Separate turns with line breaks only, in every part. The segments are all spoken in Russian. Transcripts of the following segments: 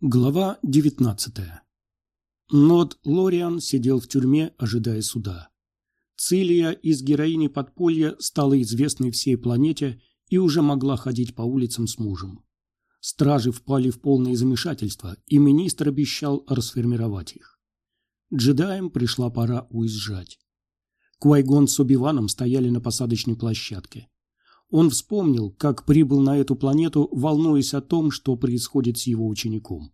Глава 19 Нод Лориан сидел в тюрьме, ожидая суда. Цилия из героини подполья стала известной всей планете и уже могла ходить по улицам с мужем. Стражи впали в полное замешательство, и министр обещал расформировать их. Джедаям пришла пора уезжать. Куайгон с Убиваном стояли на посадочной площадке. Он вспомнил, как прибыл на эту планету, волнуясь о том, что происходит с его учеником.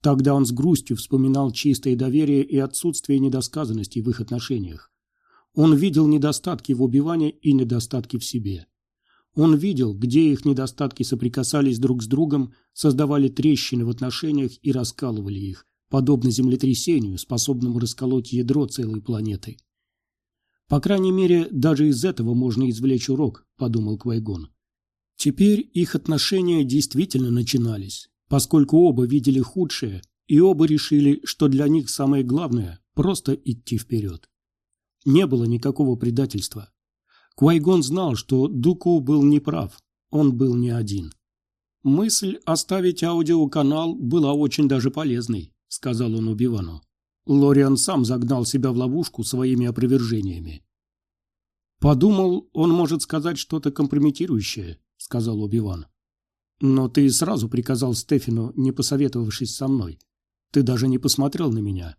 Тогда он с грустью вспоминал чистое доверие и отсутствие недосказанностей в их отношениях. Он видел недостатки в убивании и недостатки в себе. Он видел, где их недостатки соприкасались друг с другом, создавали трещины в отношениях и раскалывали их, подобно землетрясению, способному расколоть ядро целой планеты. По крайней мере, даже из этого можно извлечь урок, подумал Квайгон. Теперь их отношения действительно начинались, поскольку оба видели худшее, и оба решили, что для них самое главное – просто идти вперед. Не было никакого предательства. Квайгон знал, что Дуку был неправ, он был не один. «Мысль оставить аудиоканал была очень даже полезной», – сказал он Убивану. Лориан сам загнал себя в ловушку своими опровержениями. «Подумал, он может сказать что-то компрометирующее», — сказал Оби-Ван. «Но ты сразу приказал Стефину, не посоветовавшись со мной. Ты даже не посмотрел на меня».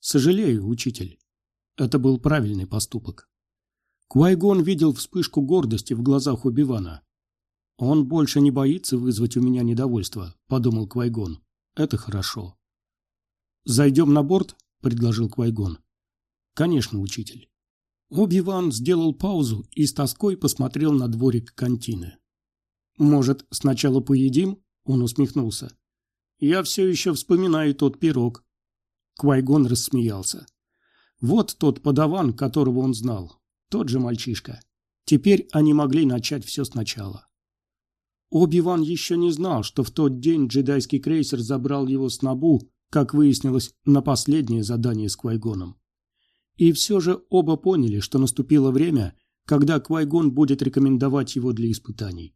«Сожалею, учитель. Это был правильный поступок». Квайгон видел вспышку гордости в глазах Оби-Вана. «Он больше не боится вызвать у меня недовольство», — подумал Квайгон. «Это хорошо». «Зайдем на борт?» – предложил Квайгон. «Конечно, учитель». Оби-Ван сделал паузу и с тоской посмотрел на дворик кантины. «Может, сначала поедим?» – он усмехнулся. «Я все еще вспоминаю тот пирог». Квайгон рассмеялся. Вот тот подаван, которого он знал. Тот же мальчишка. Теперь они могли начать все сначала. Оби-Ван еще не знал, что в тот день джедайский крейсер забрал его с Набу как выяснилось, на последнее задание с Квайгоном. И все же оба поняли, что наступило время, когда Квайгон будет рекомендовать его для испытаний.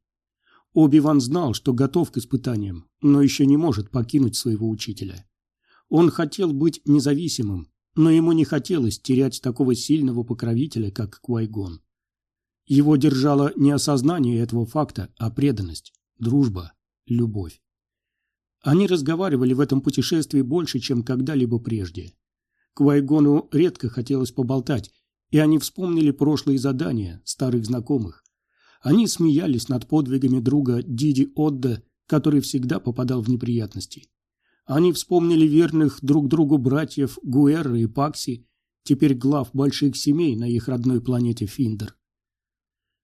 Оби-Ван знал, что готов к испытаниям, но еще не может покинуть своего учителя. Он хотел быть независимым, но ему не хотелось терять такого сильного покровителя, как Квайгон. Его держало не осознание этого факта, а преданность, дружба, любовь. Они разговаривали в этом путешествии больше, чем когда-либо прежде. Квайгону редко хотелось поболтать, и они вспомнили прошлые задания старых знакомых. Они смеялись над подвигами друга Диди Отда, который всегда попадал в неприятности. Они вспомнили верных друг другу братьев Гуэрра и Пакси, теперь глав больших семей на их родной планете Финдер.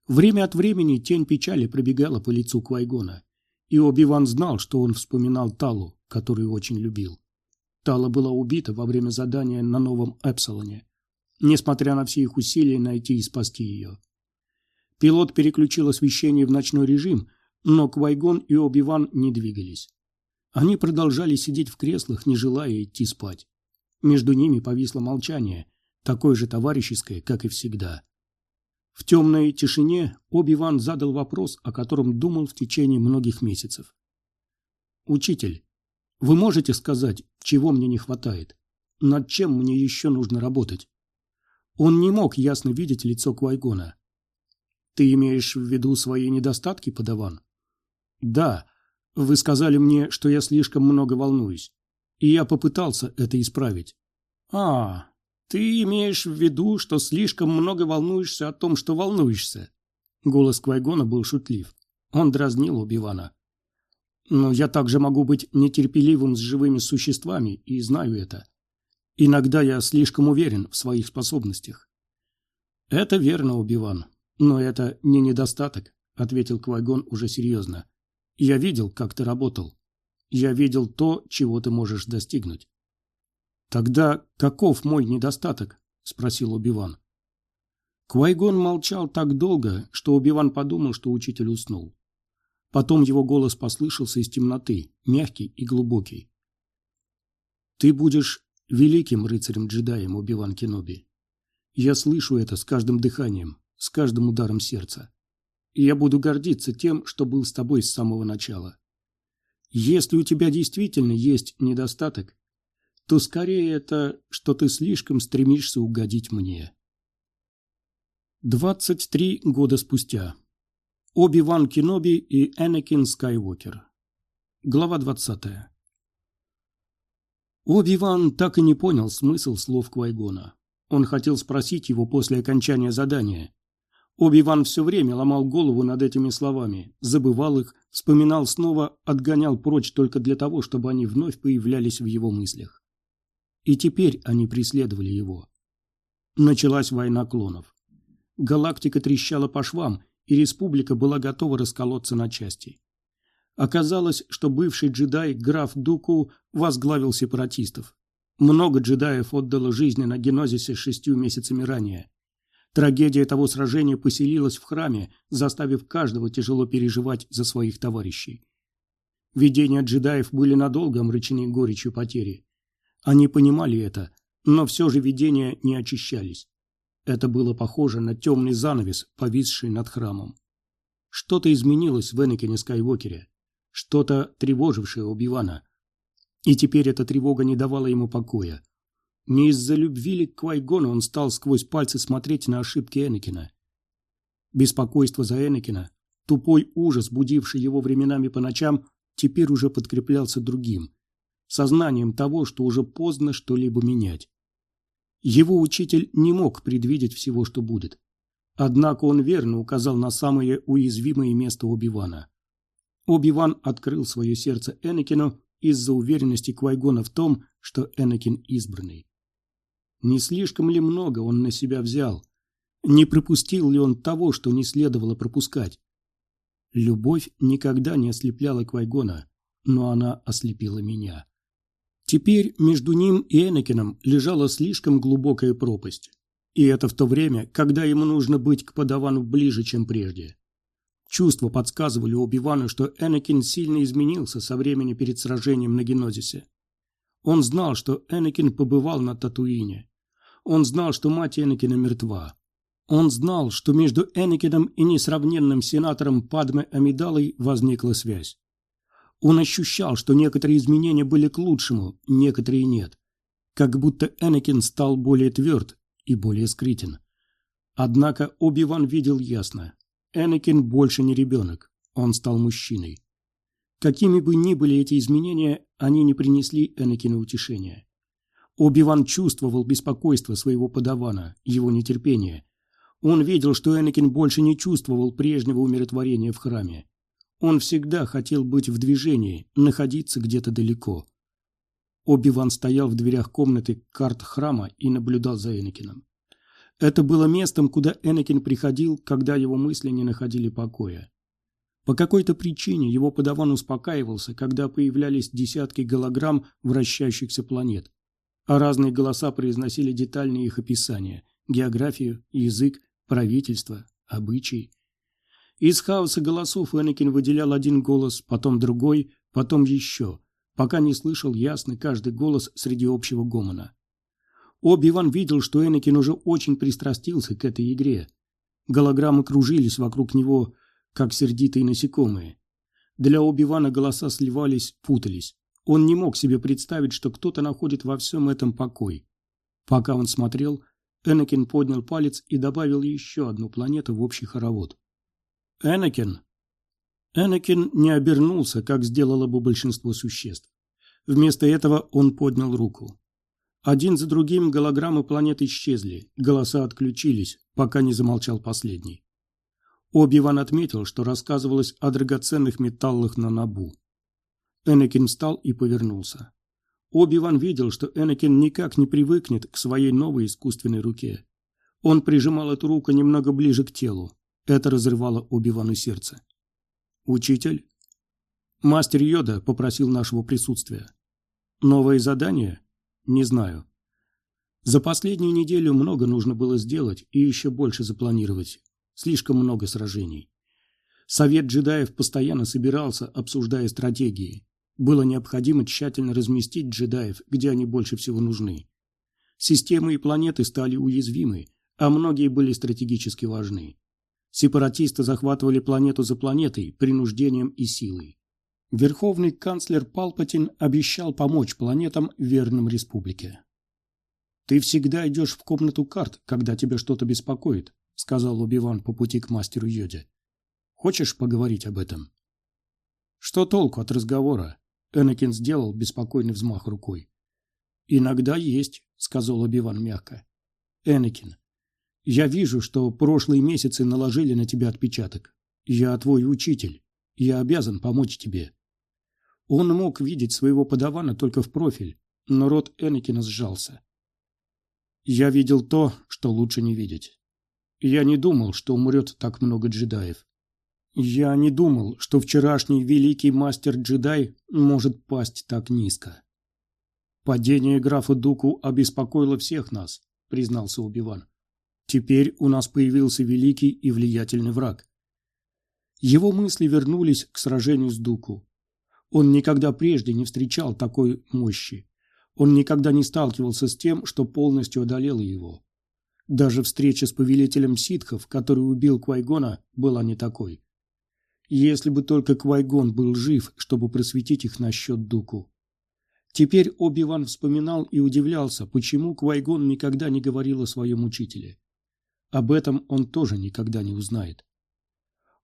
Время от времени тень печали пробегала по лицу Квайгона. И Оби-Ван знал, что он вспоминал Талу, которую очень любил. Тала была убита во время задания на Новом Эпсилоне, несмотря на все их усилия найти и спасти ее. Пилот переключил освещение в ночной режим, но Квайгон и Оби-Ван не двигались. Они продолжали сидеть в креслах, не желая идти спать. Между ними повисло молчание, такое же товарищеское, как и всегда. В темной тишине Оби-Ван задал вопрос, о котором думал в течение многих месяцев. «Учитель, вы можете сказать, чего мне не хватает? Над чем мне еще нужно работать?» Он не мог ясно видеть лицо Квайгона. «Ты имеешь в виду свои недостатки, подаван?» «Да. Вы сказали мне, что я слишком много волнуюсь, и я попытался это исправить». «А, «Ты имеешь в виду, что слишком много волнуешься о том, что волнуешься?» Голос Квайгона был шутлив. Он дразнил Убивана. «Но я также могу быть нетерпеливым с живыми существами, и знаю это. Иногда я слишком уверен в своих способностях». «Это верно, Убиван, но это не недостаток», — ответил Квайгон уже серьезно. «Я видел, как ты работал. Я видел то, чего ты можешь достигнуть. «Тогда каков мой недостаток?» – спросил Убиван. Квайгон молчал так долго, что Убиван подумал, что учитель уснул. Потом его голос послышался из темноты, мягкий и глубокий. «Ты будешь великим рыцарем-джедаем, Убиван Кеноби. Я слышу это с каждым дыханием, с каждым ударом сердца. И я буду гордиться тем, что был с тобой с самого начала. Если у тебя действительно есть недостаток, то скорее это, что ты слишком стремишься угодить мне. 23 года спустя. Оби-Ван Кеноби и Энакин Скайуокер. Глава 20. Оби-Ван так и не понял смысл слов Квайгона. Он хотел спросить его после окончания задания. Оби-Ван все время ломал голову над этими словами, забывал их, вспоминал снова, отгонял прочь только для того, чтобы они вновь появлялись в его мыслях. И теперь они преследовали его. Началась война клонов. Галактика трещала по швам, и республика была готова расколоться на части. Оказалось, что бывший джедай граф Дуку возглавил сепаратистов. Много джедаев отдало жизни на генозисе шестью месяцами ранее. Трагедия того сражения поселилась в храме, заставив каждого тяжело переживать за своих товарищей. Видения джедаев были надолго омрачены горечью потери. Они понимали это, но все же видения не очищались. Это было похоже на темный занавес, повисший над храмом. Что-то изменилось в Энакине Скайуокере, что-то тревожившее Убивана. И теперь эта тревога не давала ему покоя. Не из-за любви ли к Квайгону он стал сквозь пальцы смотреть на ошибки Энакина. Беспокойство за Энакина, тупой ужас, будивший его временами по ночам, теперь уже подкреплялся другим – сознанием того, что уже поздно что-либо менять. Его учитель не мог предвидеть всего, что будет. Однако он верно указал на самое уязвимое место Оби-Вана. Оби-Ван открыл свое сердце Энакину из-за уверенности Квайгона в том, что Энакин избранный. Не слишком ли много он на себя взял? Не пропустил ли он того, что не следовало пропускать? Любовь никогда не ослепляла Квайгона, но она ослепила меня. Теперь между ним и Энакином лежала слишком глубокая пропасть. И это в то время, когда ему нужно быть к подавану ближе, чем прежде. Чувства подсказывали Оби-Вану, что Энакин сильно изменился со времени перед сражением на Генозисе. Он знал, что Энакин побывал на Татуине. Он знал, что мать Энакина мертва. Он знал, что между Энакином и несравненным сенатором Падме Амидалой возникла связь. Он ощущал, что некоторые изменения были к лучшему, некоторые нет. Как будто Энакин стал более тверд и более скрытен. Однако Оби-Ван видел ясно. Энакин больше не ребенок, он стал мужчиной. Какими бы ни были эти изменения, они не принесли Энакину утешения. Оби-Ван чувствовал беспокойство своего подавана, его нетерпение. Он видел, что Энакин больше не чувствовал прежнего умиротворения в храме. Он всегда хотел быть в движении, находиться где-то далеко. Оби-Ван стоял в дверях комнаты карт храма и наблюдал за Энакином. Это было местом, куда Энакин приходил, когда его мысли не находили покоя. По какой-то причине его подаван успокаивался, когда появлялись десятки голограмм вращающихся планет, а разные голоса произносили детальные их описания – географию, язык, правительство, обычаи. Из хаоса голосов Энакин выделял один голос, потом другой, потом еще, пока не слышал ясно каждый голос среди общего гомона. Оби-Ван видел, что Энакин уже очень пристрастился к этой игре. Голограммы кружились вокруг него, как сердитые насекомые. Для Оби-Вана голоса сливались, путались. Он не мог себе представить, что кто-то находит во всем этом покой. Пока он смотрел, Энакин поднял палец и добавил еще одну планету в общий хоровод. «Энакин!» Энакин не обернулся, как сделало бы большинство существ. Вместо этого он поднял руку. Один за другим голограммы планет исчезли, голоса отключились, пока не замолчал последний. Оби-Ван отметил, что рассказывалось о драгоценных металлах на Набу. Энакин встал и повернулся. Оби-Ван видел, что Энакин никак не привыкнет к своей новой искусственной руке. Он прижимал эту руку немного ближе к телу, это разрывало Оби-Вану сердце. «Учитель?» «Мастер Йода попросил нашего присутствия. Новое задание? Не знаю. За последнюю неделю много нужно было сделать и еще больше запланировать. Слишком много сражений. Совет джедаев постоянно собирался, обсуждая стратегии. Было необходимо тщательно разместить джедаев, где они больше всего нужны. Системы и планеты стали уязвимы, а многие были стратегически важны. Сепаратисты захватывали планету за планетой принуждением и силой. Верховный канцлер Палпатин обещал помочь планетам верным республике. «Ты всегда идешь в комнату карт, когда тебя что-то беспокоит», сказал Убиван по пути к мастеру Йоде. «Хочешь поговорить об этом?» «Что толку от разговора?» Энакин сделал беспокойный взмах рукой. «Иногда есть», — сказал Убиван мягко. «Энакин, я вижу, что прошлые месяцы наложили на тебя отпечаток. Я твой учитель. Я обязан помочь тебе». Он мог видеть своего подавана только в профиль, но рот Энакина сжался. Я видел то, что лучше не видеть. Я не думал, что умрет так много джедаев. Я не думал, что вчерашний великий мастер-джедай может пасть так низко. Падение графа Дуку обеспокоило всех нас, признался Убиван. Теперь у нас появился великий и влиятельный враг. Его мысли вернулись к сражению с Дуку. Он никогда прежде не встречал такой мощи. Он никогда не сталкивался с тем, что полностью одолело его. Даже встреча с повелителем ситхов, который убил Квайгона, была не такой. Если бы только Квайгон был жив, чтобы просветить их насчет Дуку. Теперь Оби-Ван вспоминал и удивлялся, почему Квайгон никогда не говорил о своем учителе. Об этом он тоже никогда не узнает.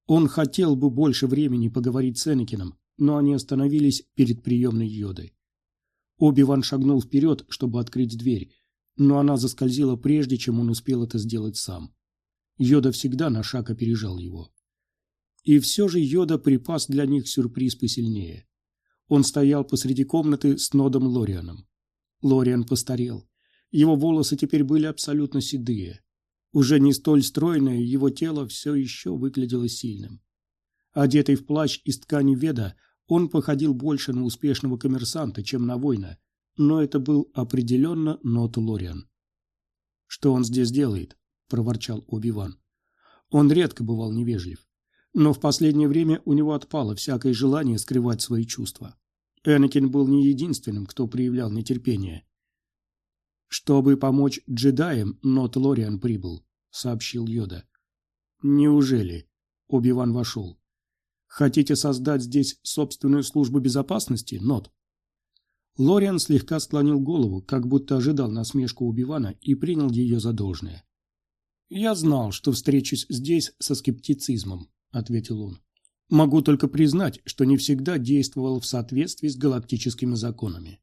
Он хотел бы больше времени поговорить с Энакином, но они остановились перед приемной Йодой. Оби-Ван шагнул вперед, чтобы открыть дверь, но она заскользила прежде, чем он успел это сделать сам. Йода всегда на шаг опережал его. И все же Йода припас для них сюрприз посильнее. Он стоял посреди комнаты с Нодом Лорианом. Лориан постарел. Его волосы теперь были абсолютно седые. Уже не столь стройное, его тело все еще выглядело сильным. Одетый в плащ из ткани веда, он походил больше на успешного коммерсанта, чем на воина, но это был определенно Нот Лориан. «Что он здесь делает?» – проворчал Оби-Ван. Он редко бывал невежлив, но в последнее время у него отпало всякое желание скрывать свои чувства. Энакин был не единственным, кто проявлял нетерпение. «Чтобы помочь джедаям, Нот Лориан прибыл», — сообщил Йода. «Неужели?» — Оби-Ван вошел. Хотите создать здесь собственную службу безопасности, Нот? Лориан слегка склонил голову, как будто ожидал насмешку Убивана и принял ее за должное. «Я знал, что встречусь здесь со скептицизмом», — ответил он. «Могу только признать, что не всегда действовал в соответствии с галактическими законами.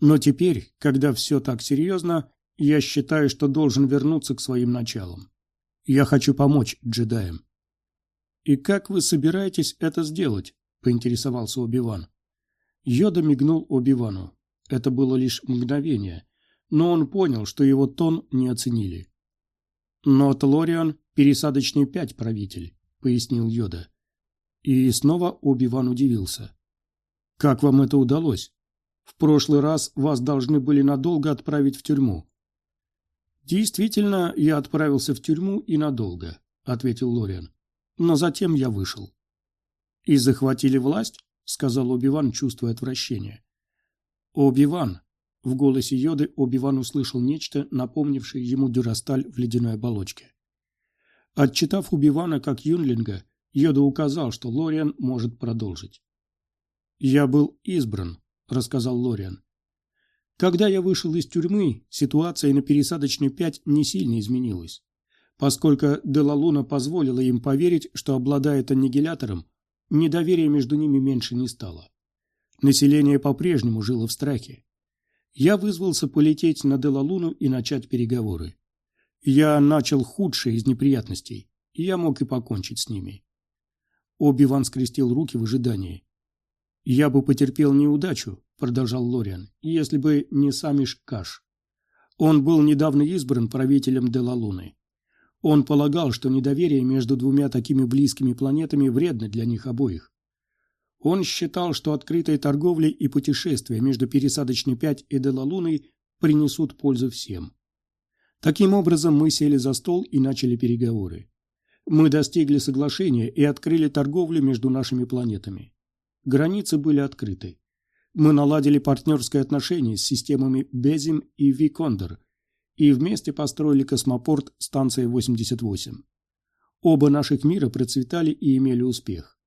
Но теперь, когда все так серьезно, я считаю, что должен вернуться к своим началам. Я хочу помочь джедаям. «И как вы собираетесь это сделать?» – поинтересовался Оби-Ван. Йода мигнул Оби-Вану. Это было лишь мгновение, но он понял, что его тон не оценили. «Но Тлориан – пересадочный пять правитель», – пояснил Йода. И снова Оби-Ван удивился. «Как вам это удалось? В прошлый раз вас должны были надолго отправить в тюрьму». «Действительно, я отправился в тюрьму и надолго», – ответил Лориан но затем я вышел. «И захватили власть?» — сказал Оби-Ван, чувствуя отвращение. «Оби-Ван!» — в голосе Йоды Оби-Ван услышал нечто, напомнившее ему дюрасталь в ледяной оболочке. Отчитав Оби-Вана как юнлинга, Йода указал, что Лориан может продолжить. «Я был избран», — рассказал Лориан. «Когда я вышел из тюрьмы, ситуация на пересадочной 5 не сильно изменилась. Поскольку Делалуна позволила им поверить, что обладает аннигилятором, недоверия между ними меньше не стало. Население по-прежнему жило в страхе. Я вызвался полететь на Делалуну и начать переговоры. Я начал худшие из неприятностей, и я мог и покончить с ними. Оби-Ван скрестил руки в ожидании. «Я бы потерпел неудачу», — продолжал Лориан, — «если бы не Самиш Каш. Он был недавно избран правителем Делалуны. Он полагал, что недоверие между двумя такими близкими планетами вредно для них обоих. Он считал, что открытая торговля и путешествия между пересадочной 5 и Делалуной принесут пользу всем. Таким образом, мы сели за стол и начали переговоры. Мы достигли соглашения и открыли торговлю между нашими планетами. Границы были открыты. Мы наладили партнерское отношение с системами Безим и Викондор – и вместе построили космопорт станции 88. Оба наших мира процветали и имели успех.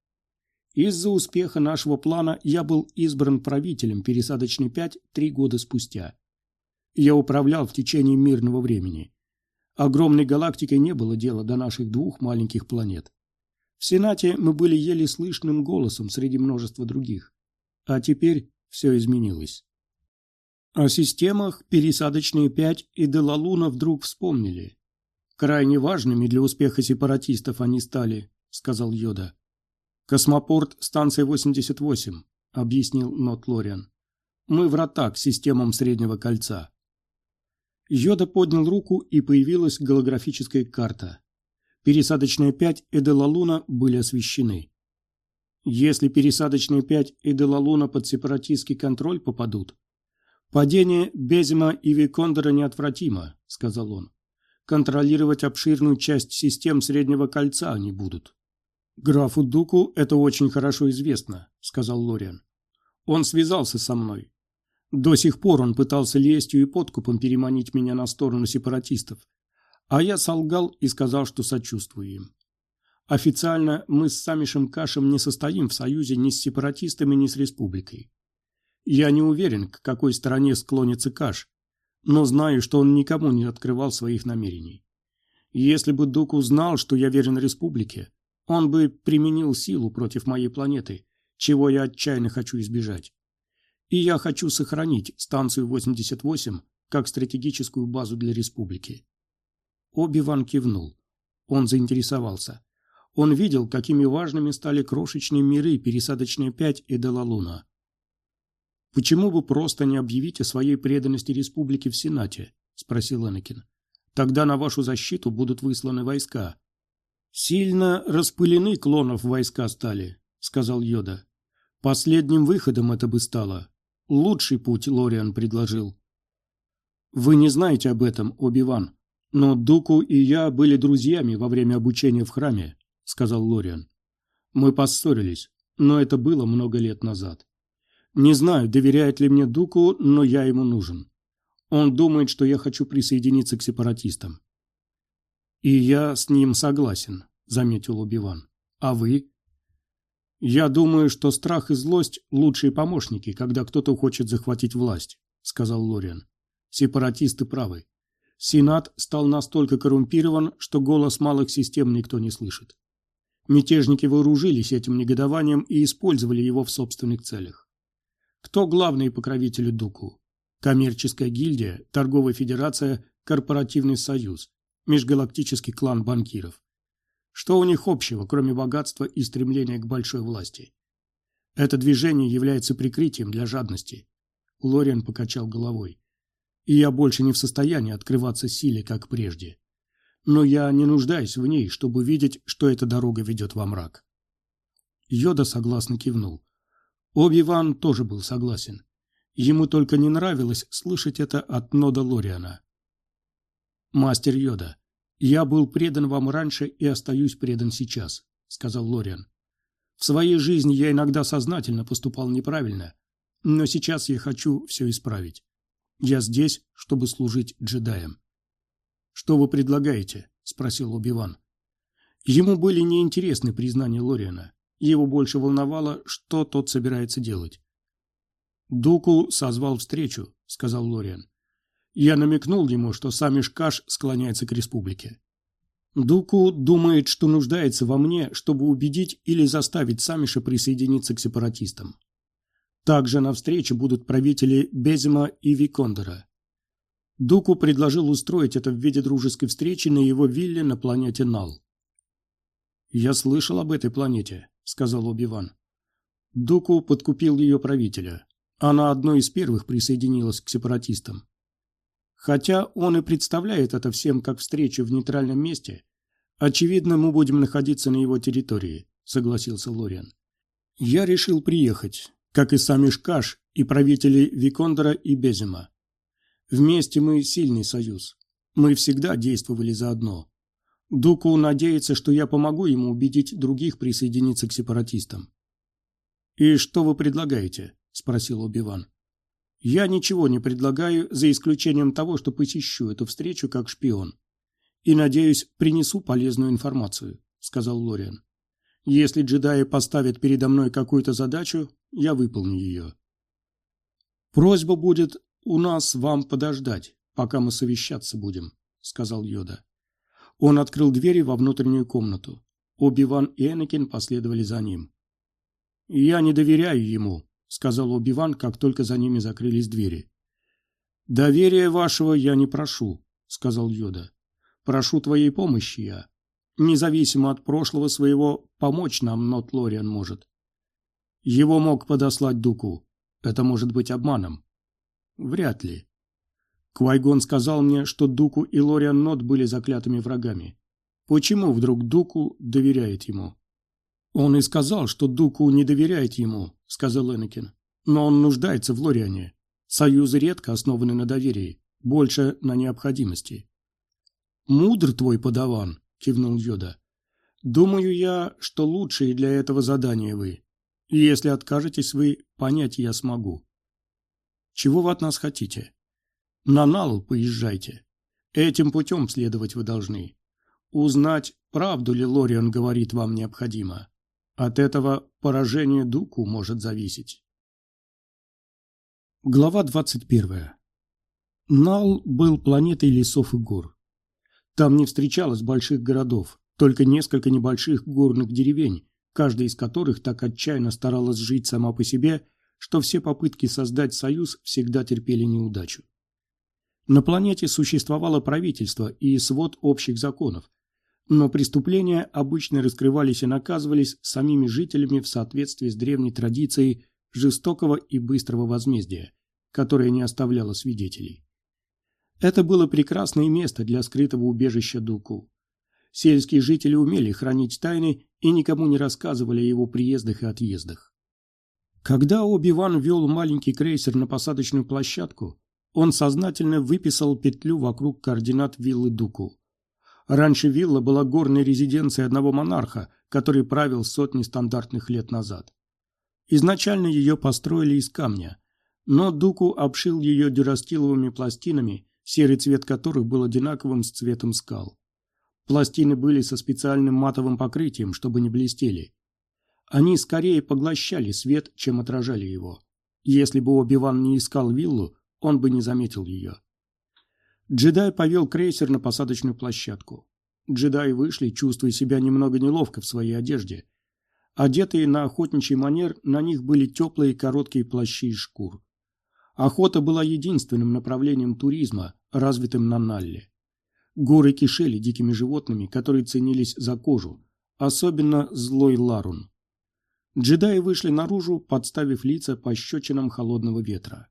Из-за успеха нашего плана я был избран правителем пересадочной 5 три года спустя. Я управлял в течение мирного времени. Огромной галактикой не было дела до наших двух маленьких планет. В Сенате мы были еле слышным голосом среди множества других. А теперь все изменилось. О системах пересадочные 5 и Делалуна вдруг вспомнили. Крайне важными для успеха сепаратистов они стали, сказал Йода. Космопорт, станция 88, объяснил Нот Лориан. Мы врата к системам Среднего кольца. Йода поднял руку, и появилась голографическая карта. Пересадочные 5 и были освещены. Если пересадочные 5 и под сепаратистский контроль попадут, падение Безима и Викондора неотвратимо, сказал он. Контролировать обширную часть систем Среднего кольца они будут. Графу Дуку это очень хорошо известно, сказал Лориан. Он связался со мной. До сих пор он пытался лестью и подкупом переманить меня на сторону сепаратистов, а я солгал и сказал, что сочувствую им. Официально мы с Самишем Кашем не состоим в союзе ни с сепаратистами, ни с республикой. Я не уверен, к какой стороне склонится Каш, но знаю, что он никому не открывал своих намерений. Если бы Дук узнал, что я верен республике, он бы применил силу против моей планеты, чего я отчаянно хочу избежать. И я хочу сохранить станцию 88 как стратегическую базу для республики. Оби-Ван кивнул. Он заинтересовался. Он видел, какими важными стали крошечные миры пересадочные 5 и Делалуна. «Почему бы просто не объявить о своей преданности республике в Сенате?» – спросил Энакин. «Тогда на вашу защиту будут высланы войска». «Сильно распылены клонов войска стали», – сказал Йода. «Последним выходом это бы стало. Лучший путь Лориан предложил». «Вы не знаете об этом, Оби-Ван», «Но Дуку и я были друзьями во время обучения в храме», — сказал Лориан. «Мы поссорились, но это было много лет назад. Не знаю, доверяет ли мне Дуку, но я ему нужен. Он думает, что я хочу присоединиться к сепаратистам». «И я с ним согласен», — заметил Убиван. «А вы?» «Я думаю, что страх и злость – лучшие помощники, когда кто-то хочет захватить власть», – сказал Лориан. «Сепаратисты правы. Сенат стал настолько коррумпирован, что голос малых систем никто не слышит. Мятежники вооружились этим негодованием и использовали его в собственных целях. Кто главные покровители Дуку? Коммерческая гильдия, торговая федерация, корпоративный союз, межгалактический клан банкиров. Что у них общего, кроме богатства и стремления к большой власти? Это движение является прикрытием для жадности. Лориан покачал головой и я больше не в состоянии открываться силе, как прежде. Но я не нуждаюсь в ней, чтобы видеть, что эта дорога ведет во мрак. Йода согласно кивнул. Оби-Ван тоже был согласен. Ему только не нравилось слышать это от Нода Лориана. «Мастер Йода, я был предан вам раньше и остаюсь предан сейчас», — сказал Лориан. «В своей жизни я иногда сознательно поступал неправильно, но сейчас я хочу все исправить. Я здесь, чтобы служить джедаям. Что вы предлагаете? спросил Убиван. Ему были неинтересны признания Лориана. Его больше волновало, что тот собирается делать. «Дуку созвал встречу», — сказал Лориан. Я намекнул ему, что сам Ишкаш склоняется к республике. Дуку думает, что нуждается во мне, чтобы убедить или заставить Самиша присоединиться к сепаратистам. Также на встрече будут правители Безима и Викондора. Дуку предложил устроить это в виде дружеской встречи на его вилле на планете Нал. «Я слышал об этой планете», — сказал Оби-Ван. Дуку подкупил ее правителя. Она одной из первых присоединилась к сепаратистам. Хотя он и представляет это всем как встречу в нейтральном месте, очевидно, мы будем находиться на его территории, согласился Лориан. Я решил приехать, как и сами Шкаш и правители Викондора и Безима. Вместе мы сильный союз. Мы всегда действовали заодно. Дуку надеется, что я помогу ему убедить других присоединиться к сепаратистам. «И что вы предлагаете?» – спросил Убиван. «Я ничего не предлагаю, за исключением того, что посещу эту встречу как шпион. И, надеюсь, принесу полезную информацию», – сказал Лориан. Если джедаи поставят передо мной какую-то задачу, я выполню ее. Просьба будет у нас вам подождать, пока мы совещаться будем, сказал Йода. Он открыл двери во внутреннюю комнату. Оби-Ван и Энакин последовали за ним. «Я не доверяю ему», — сказал Оби-Ван, как только за ними закрылись двери. «Доверия вашего я не прошу», — сказал Йода. «Прошу твоей помощи я. Независимо от прошлого своего, помочь нам Нот Лориан может. Его мог подослать Дуку. Это может быть обманом. Вряд ли. Квайгон сказал мне, что Дуку и Лориан Нот были заклятыми врагами. Почему вдруг Дуку доверяет ему? Он и сказал, что Дуку не доверяет ему, сказал Энакин. Но он нуждается в Лориане. Союзы редко основаны на доверии, больше на необходимости. Мудр твой подаван, кивнул Йода. Думаю я, что лучшие для этого задания вы. Если откажетесь вы, понять я смогу. Чего вы от нас хотите? На Нал поезжайте. Этим путем следовать вы должны. Узнать, правду ли Лориан говорит вам необходимо. От этого поражение Дуку может зависеть. Глава 21. Нал был планетой лесов и гор. Там не встречалось больших городов, только несколько небольших горных деревень, каждая из которых так отчаянно старалась жить сама по себе, что все попытки создать союз всегда терпели неудачу. На планете существовало правительство и свод общих законов, но преступления обычно раскрывались и наказывались самими жителями в соответствии с древней традицией жестокого и быстрого возмездия, которое не оставляло свидетелей. Это было прекрасное место для скрытого убежища Дуку. Сельские жители умели хранить тайны и никому не рассказывали о его приездах и отъездах. Когда Оби-Ван вел маленький крейсер на посадочную площадку, он сознательно выписал петлю вокруг координат виллы Дуку. Раньше вилла была горной резиденцией одного монарха, который правил сотни стандартных лет назад. Изначально ее построили из камня, но Дуку обшил ее дюрастиловыми пластинами, серый цвет которых был одинаковым с цветом скал. Пластины были со специальным матовым покрытием, чтобы не блестели. Они скорее поглощали свет, чем отражали его. Если бы Оби-Ван не искал виллу, он бы не заметил ее. Джедай повел крейсер на посадочную площадку. Джедаи вышли, чувствуя себя немного неловко в своей одежде. Одетые на охотничий манер, на них были теплые короткие плащи из шкур. Охота была единственным направлением туризма, развитым на Налле. Горы кишели дикими животными, которые ценились за кожу, особенно злой ларун. Джедаи вышли наружу, подставив лица по щечинам холодного ветра.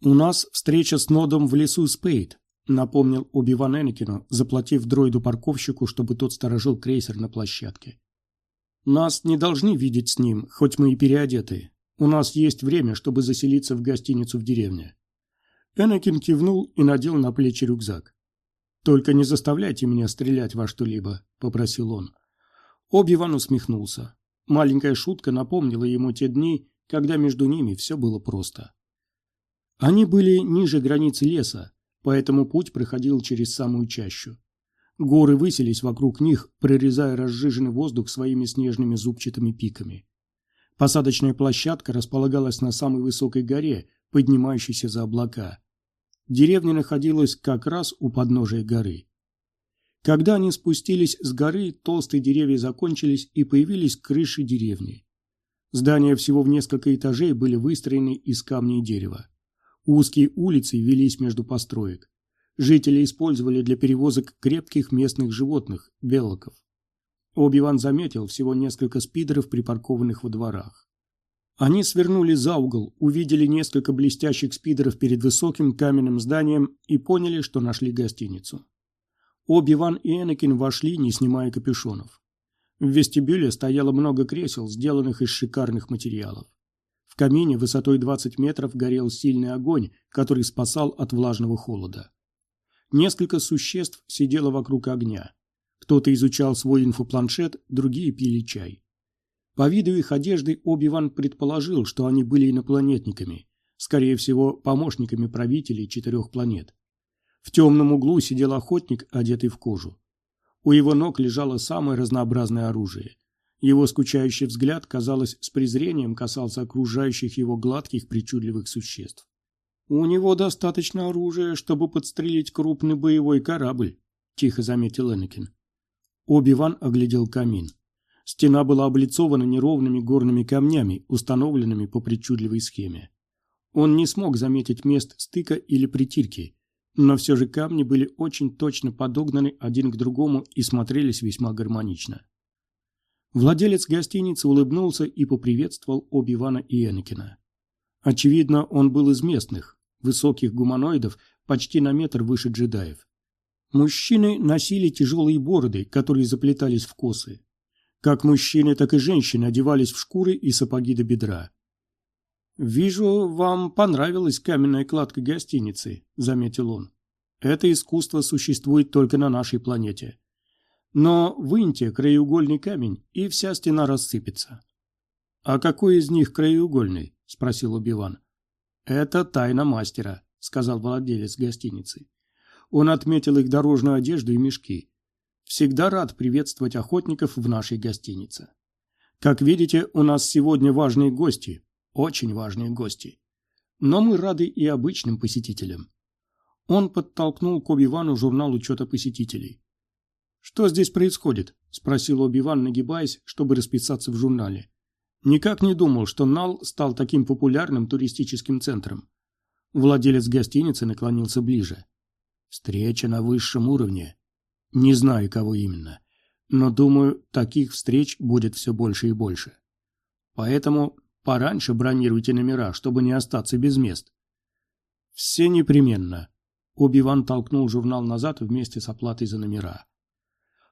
«У нас встреча с Нодом в лесу Спейд», — напомнил Оби-Ван Энакину, заплатив дроиду-парковщику, чтобы тот сторожил крейсер на площадке. «Нас не должны видеть с ним, хоть мы и переодеты. У нас есть время, чтобы заселиться в гостиницу в деревне». Энакин кивнул и надел на плечи рюкзак. «Только не заставляйте меня стрелять во что-либо», — попросил он. Оби-Ван усмехнулся. Маленькая шутка напомнила ему те дни, когда между ними все было просто. Они были ниже границы леса, поэтому путь проходил через самую чащу. Горы высились вокруг них, прорезая разжиженный воздух своими снежными зубчатыми пиками. Посадочная площадка располагалась на самой высокой горе, поднимающейся за облака. Деревня находилась как раз у подножия горы. Когда они спустились с горы, толстые деревья закончились и появились крыши деревни. Здания всего в несколько этажей были выстроены из камня и дерева. Узкие улицы велись между построек. Жители использовали для перевозок крепких местных животных – белоков. Оби-Ван заметил всего несколько спидеров, припаркованных во дворах. Они свернули за угол, увидели несколько блестящих спидеров перед высоким каменным зданием и поняли, что нашли гостиницу. Оби-Ван и Энакин вошли, не снимая капюшонов. В вестибюле стояло много кресел, сделанных из шикарных материалов камине высотой 20 метров горел сильный огонь, который спасал от влажного холода. Несколько существ сидело вокруг огня. Кто-то изучал свой инфопланшет, другие пили чай. По виду их одежды Оби-Ван предположил, что они были инопланетниками, скорее всего, помощниками правителей четырех планет. В темном углу сидел охотник, одетый в кожу. У его ног лежало самое разнообразное оружие. Его скучающий взгляд, казалось, с презрением касался окружающих его гладких причудливых существ. «У него достаточно оружия, чтобы подстрелить крупный боевой корабль», – тихо заметил Энакин. Оби-Ван оглядел камин. Стена была облицована неровными горными камнями, установленными по причудливой схеме. Он не смог заметить мест стыка или притирки, но все же камни были очень точно подогнаны один к другому и смотрелись весьма гармонично. Владелец гостиницы улыбнулся и поприветствовал Оби-Вана и Энакина. Очевидно, он был из местных, высоких гуманоидов, почти на метр выше джедаев. Мужчины носили тяжелые бороды, которые заплетались в косы. Как мужчины, так и женщины одевались в шкуры и сапоги до бедра. «Вижу, вам понравилась каменная кладка гостиницы», — заметил он. «Это искусство существует только на нашей планете. Но выньте краеугольный камень, и вся стена рассыпется». «А какой из них краеугольный?» — спросил Убиван. «Это тайна мастера», — сказал владелец гостиницы. Он отметил их дорожную одежду и мешки. «Всегда рад приветствовать охотников в нашей гостинице. Как видите, у нас сегодня важные гости, очень важные гости. Но мы рады и обычным посетителям. Он подтолкнул к Оби-Вану журнал учета посетителей. «Что здесь происходит?» – спросил Оби-Ван, нагибаясь, чтобы расписаться в журнале. Никак не думал, что Нал стал таким популярным туристическим центром. Владелец гостиницы наклонился ближе. «Встреча на высшем уровне. Не знаю, кого именно, но думаю, таких встреч будет все больше и больше. Поэтому Пораньше бронируйте номера, чтобы не остаться без мест. Все непременно. Оби-Ван толкнул журнал назад вместе с оплатой за номера.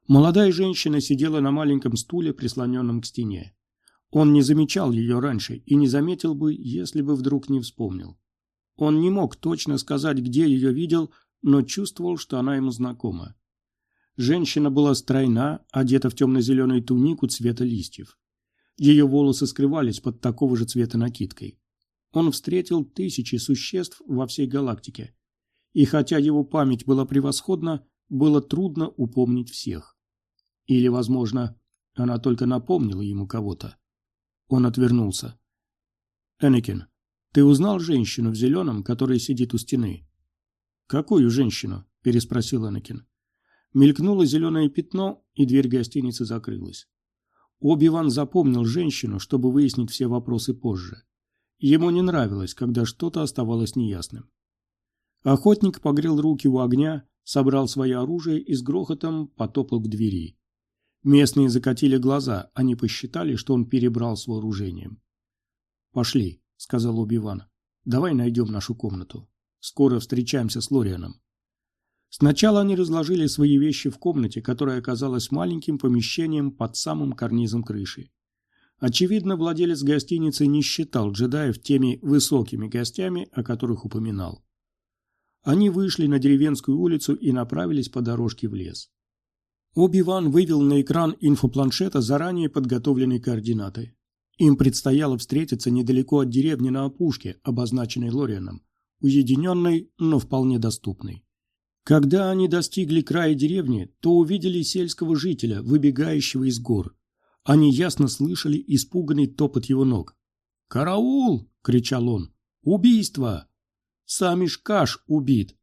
Молодая женщина сидела на маленьком стуле, прислоненном к стене. Он не замечал ее раньше и не заметил бы, если бы вдруг не вспомнил. Он не мог точно сказать, где ее видел, но чувствовал, что она ему знакома. Женщина была стройна, одета в темно-зеленую тунику цвета листьев. Ее волосы скрывались под такого же цвета накидкой. Он встретил тысячи существ во всей галактике. И хотя его память была превосходна, было трудно упомнить всех. Или, возможно, она только напомнила ему кого-то. Он отвернулся. «Энакин, ты узнал женщину в зеленом, которая сидит у стены?» «Какую женщину?» – переспросил Энакин. Мелькнуло зеленое пятно, и дверь гостиницы закрылась. Оби-Ван запомнил женщину, чтобы выяснить все вопросы позже. Ему не нравилось, когда что-то оставалось неясным. Охотник погрел руки у огня, собрал свое оружие и с грохотом потопал к двери. Местные закатили глаза, они посчитали, что он перебрал с вооружением. «Пошли», — сказал Оби-Ван. «Давай найдем нашу комнату. Скоро встречаемся с Лорианом». Сначала они разложили свои вещи в комнате, которая оказалась маленьким помещением под самым карнизом крыши. Очевидно, владелец гостиницы не считал джедаев теми высокими гостями, о которых упоминал. Они вышли на деревенскую улицу и направились по дорожке в лес. Оби-Ван вывел на экран инфопланшета заранее подготовленные координаты. Им предстояло встретиться недалеко от деревни на опушке, обозначенной Лорианом, уединенной, но вполне доступной. Когда они достигли края деревни, то увидели сельского жителя, выбегающего из гор. Они ясно слышали испуганный топот его ног. «Караул!» — кричал он. «Убийство!» «Сами Шкаш убит!»